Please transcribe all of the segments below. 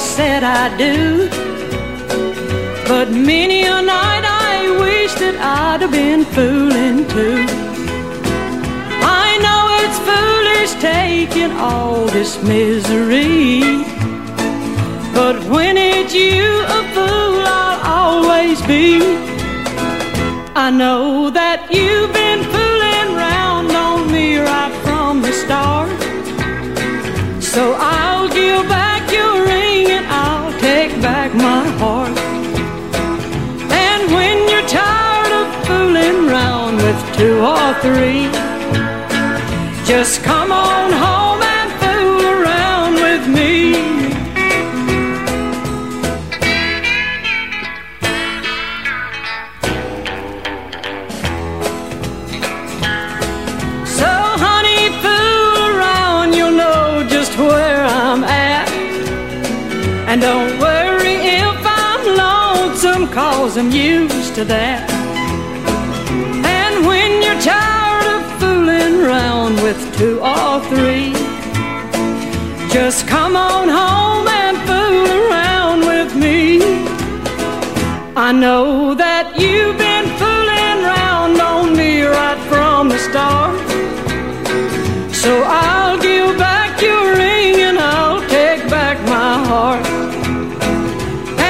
said I do. But many a night I wish that I'd have been fooling too. I know it's foolish taking all this misery. But when it's you, a fool I'll always be. I know that you've been fooling round on me right from the start. So I'll with two or three, just come on home and fool around with me. So, honey, fool around, you'll know just where I'm at. And don't worry if I'm lonesome, cause I'm used to that. With two or three, just come on home and fool around with me. I know that you've been fooling around on me right from the start. So I'll give back your ring and I'll take back my heart.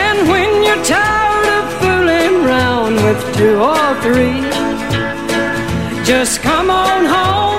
And when you're tired of fooling around with two or three, just come on home